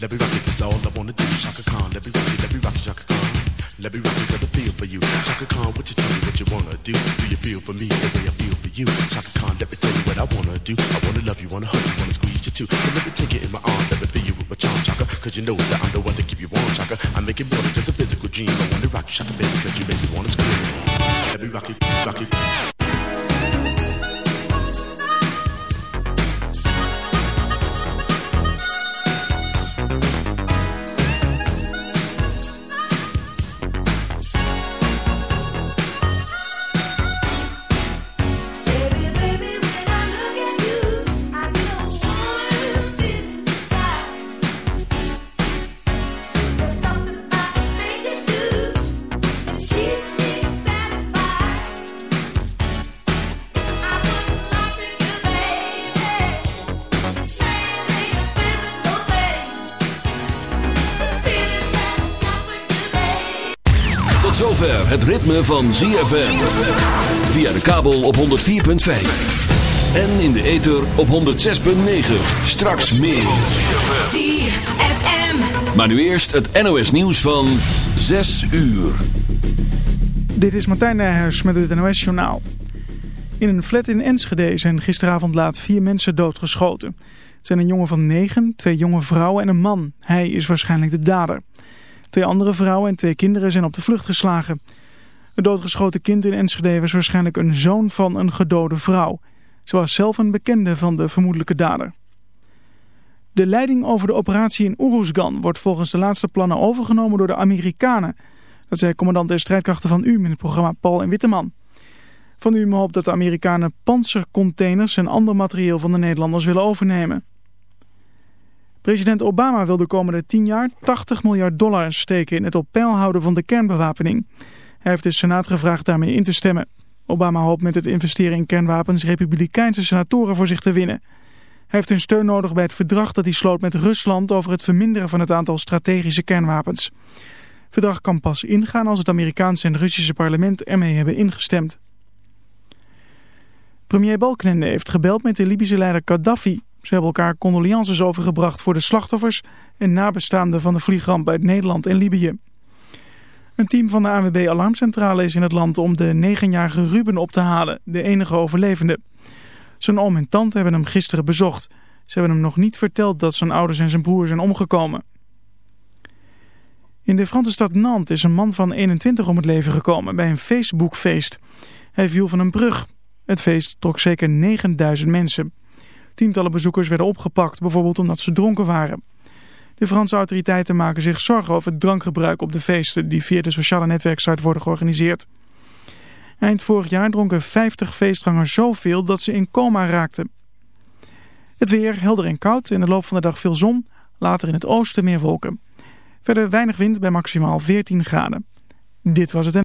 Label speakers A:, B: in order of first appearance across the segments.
A: Let me rock it, that's all I wanna do. Chaka Khan, let me rock it, let me rock it, Chaka Khan. Let me rock it, got a feel for you. Chaka Khan, what you tell me what you wanna do? Do you feel for me the way I feel for you? Chaka Khan, let me tell you what I wanna do. I wanna love you, wanna hug you, wanna squeeze you too. So let me take it in my arms, let me feel you with my charm, Chaka. Cause you know that I'm the one to keep you warm, Chaka. I make it more than just a physical dream. I
B: ritme van ZFM. Via de kabel op 104.5. En in de ether op 106.9. Straks meer.
C: ZFM.
B: Maar nu eerst het NOS nieuws van 6 uur.
D: Dit is Martijn Nijhuis met het NOS Journaal. In een flat in Enschede zijn gisteravond laat vier mensen doodgeschoten. Het zijn een jongen van negen, twee jonge vrouwen en een man. Hij is waarschijnlijk de dader. Twee andere vrouwen en twee kinderen zijn op de vlucht geslagen. Het doodgeschoten kind in Enschede was waarschijnlijk een zoon van een gedode vrouw. Ze was zelf een bekende van de vermoedelijke dader. De leiding over de operatie in Oeroesgan wordt volgens de laatste plannen overgenomen door de Amerikanen. Dat zei commandant der strijdkrachten van UM in het programma Paul en Witteman. Van UM hoopt dat de Amerikanen panzercontainers en ander materieel van de Nederlanders willen overnemen. President Obama wil de komende 10 jaar 80 miljard dollar steken in het op peil houden van de kernbewapening. Hij heeft de Senaat gevraagd daarmee in te stemmen. Obama hoopt met het investeren in kernwapens republikeinse senatoren voor zich te winnen. Hij heeft hun steun nodig bij het verdrag dat hij sloot met Rusland over het verminderen van het aantal strategische kernwapens. Het verdrag kan pas ingaan als het Amerikaanse en Russische parlement ermee hebben ingestemd. Premier Balkenende heeft gebeld met de Libische leider Gaddafi. Ze hebben elkaar condolences overgebracht voor de slachtoffers en nabestaanden van de vliegramp uit Nederland en Libië. Een team van de ANWB Alarmcentrale is in het land om de 9-jarige Ruben op te halen, de enige overlevende. Zijn oom en tante hebben hem gisteren bezocht. Ze hebben hem nog niet verteld dat zijn ouders en zijn broer zijn omgekomen. In de Franse stad Nantes is een man van 21 om het leven gekomen bij een Facebookfeest. Hij viel van een brug. Het feest trok zeker 9000 mensen. Tientallen bezoekers werden opgepakt, bijvoorbeeld omdat ze dronken waren. De Franse autoriteiten maken zich zorgen over het drankgebruik op de feesten die via de sociale netwerksite worden georganiseerd. Eind vorig jaar dronken 50 feestgangers zoveel dat ze in coma raakten. Het weer helder en koud, in de loop van de dag veel zon, later in het oosten meer wolken. Verder weinig wind bij maximaal 14 graden. Dit was het en...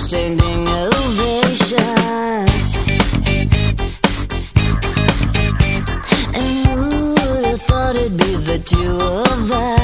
E: standing ovation. And who would have thought it'd be the two of us?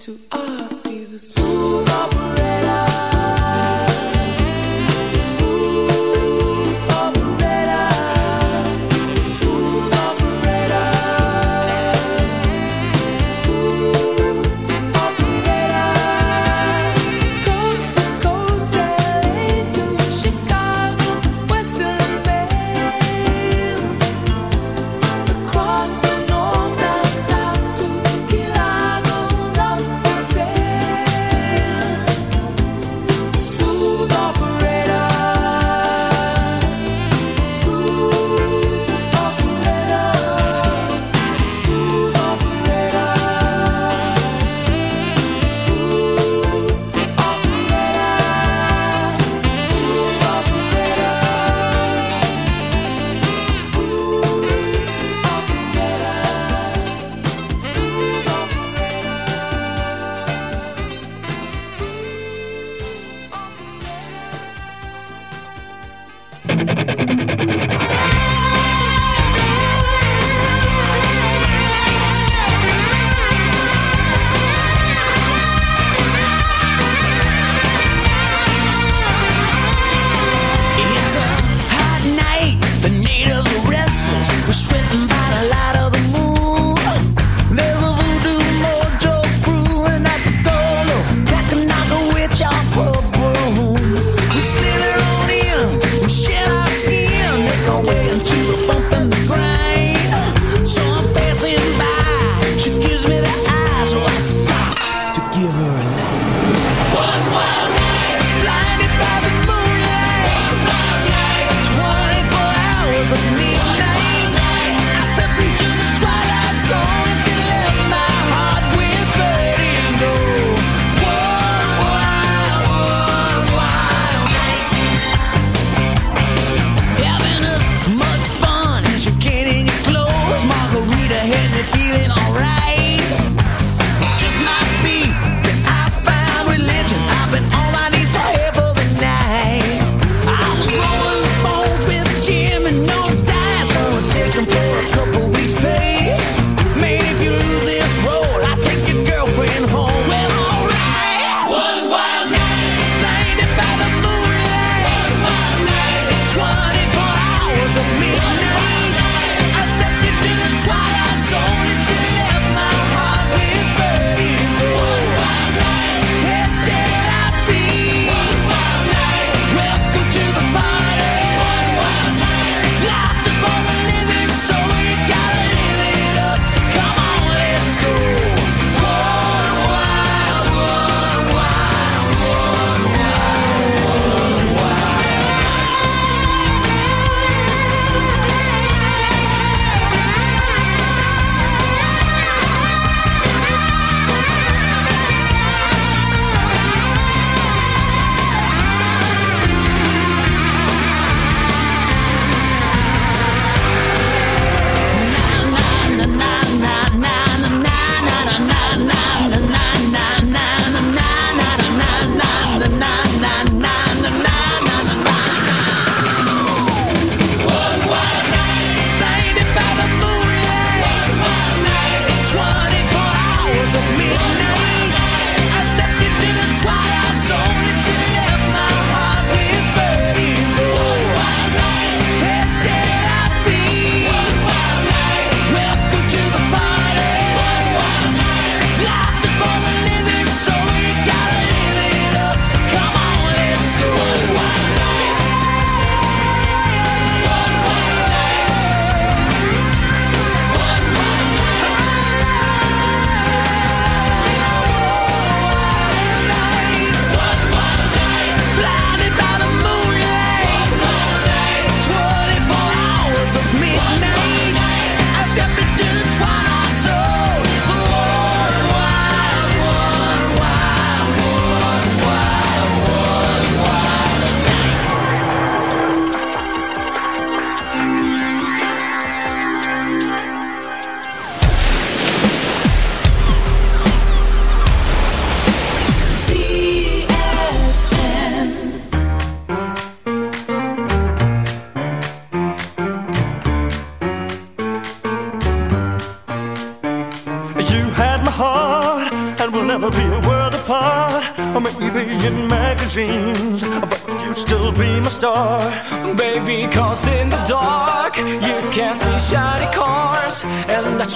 F: to ask. He's a smooth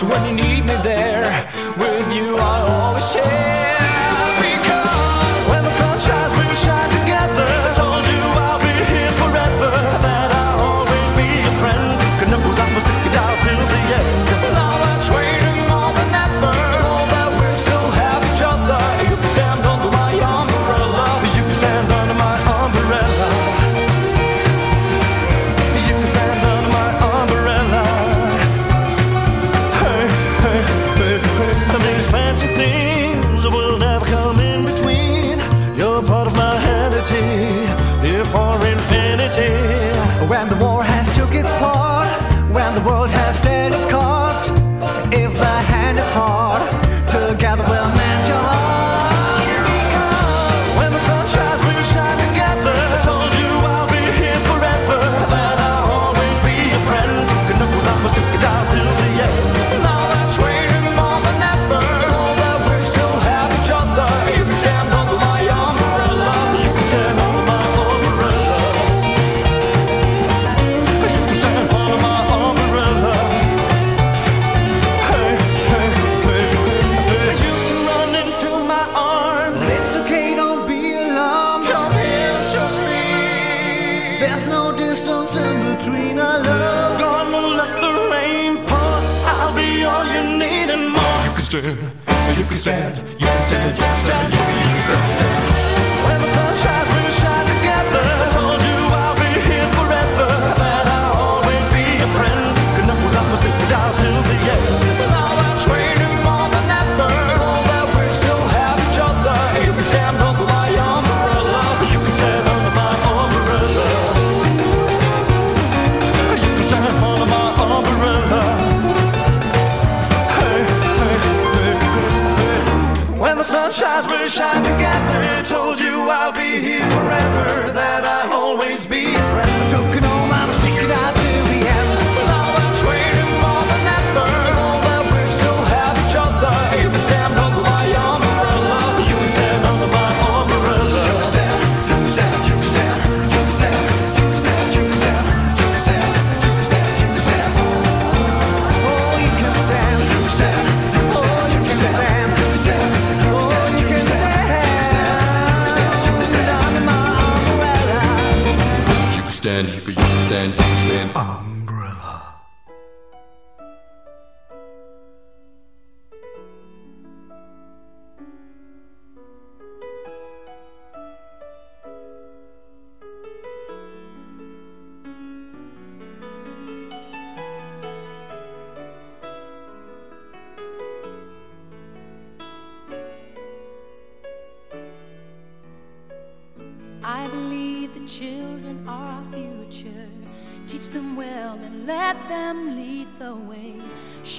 G: when you need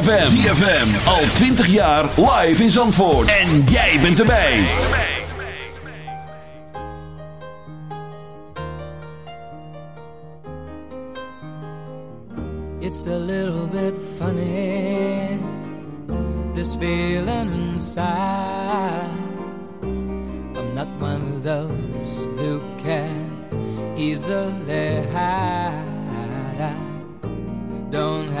B: ZFM. ZFM. Al 20 jaar live in Zandvoort. En jij bent erbij.
H: It's a little bit funny, this feeling inside. I'm not one of those who can easily hide.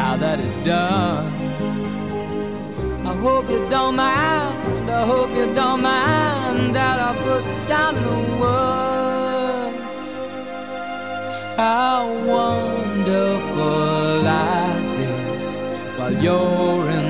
H: now that it's done, I hope you don't mind. I hope you don't mind that I put down in the words how wonderful life is while you're in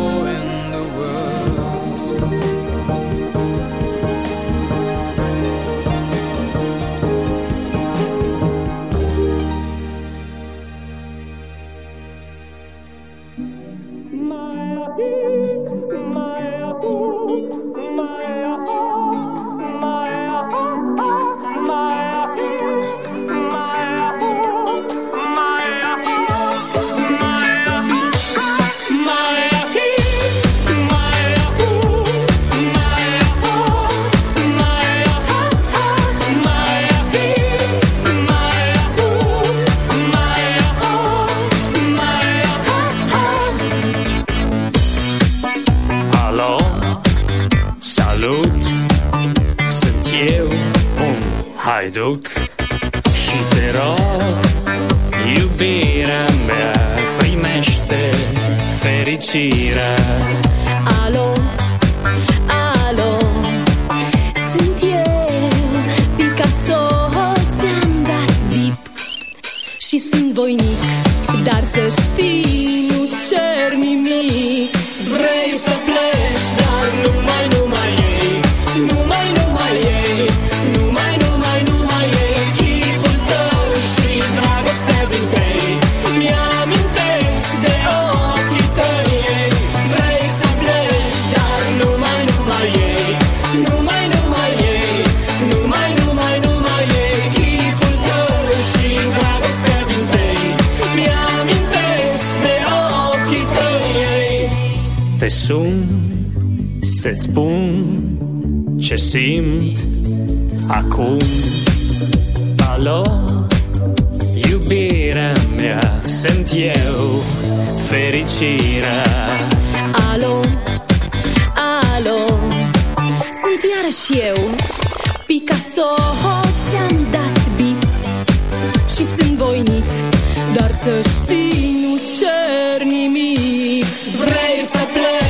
I: Nu cer nimic. Vrei să pleci?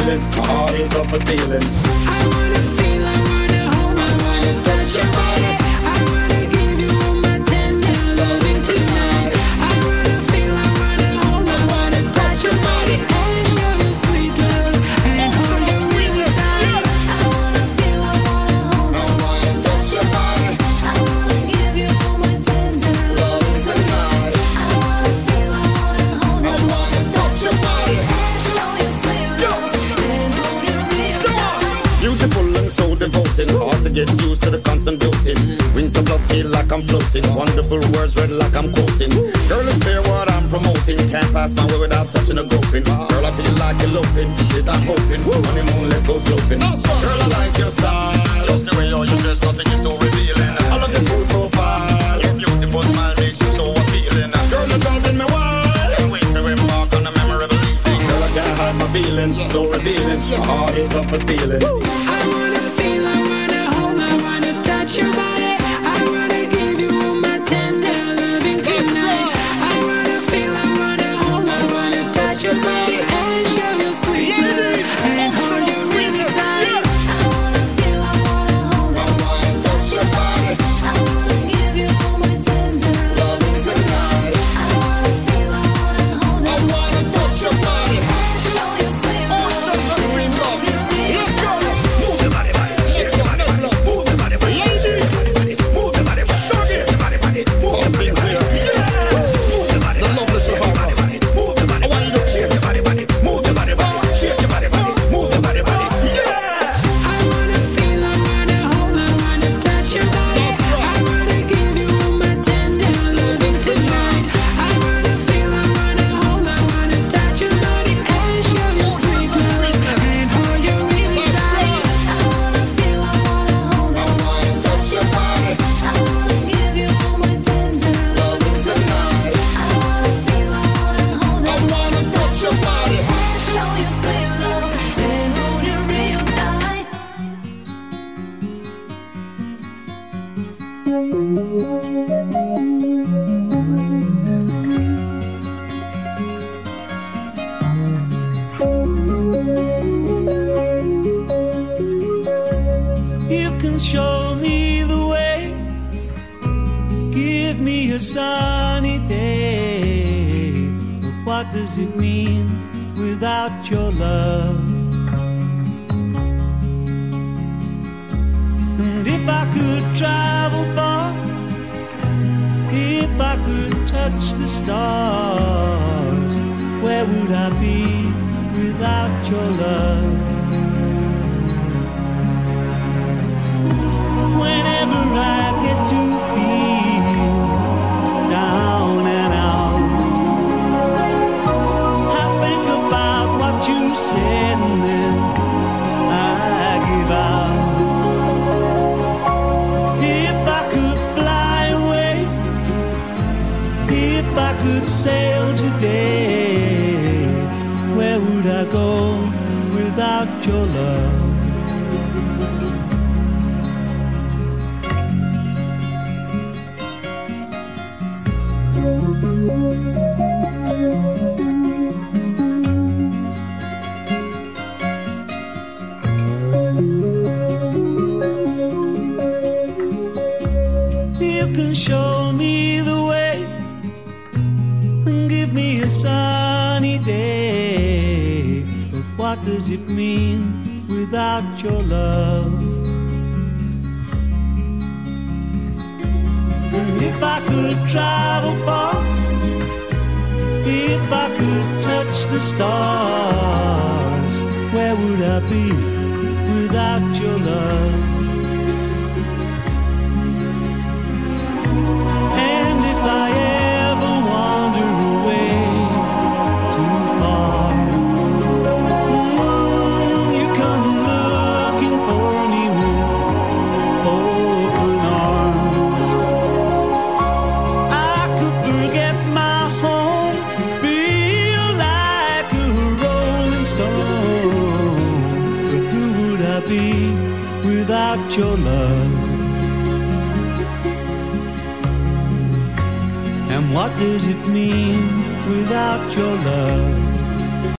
B: So revealing. My heart is up for stealing.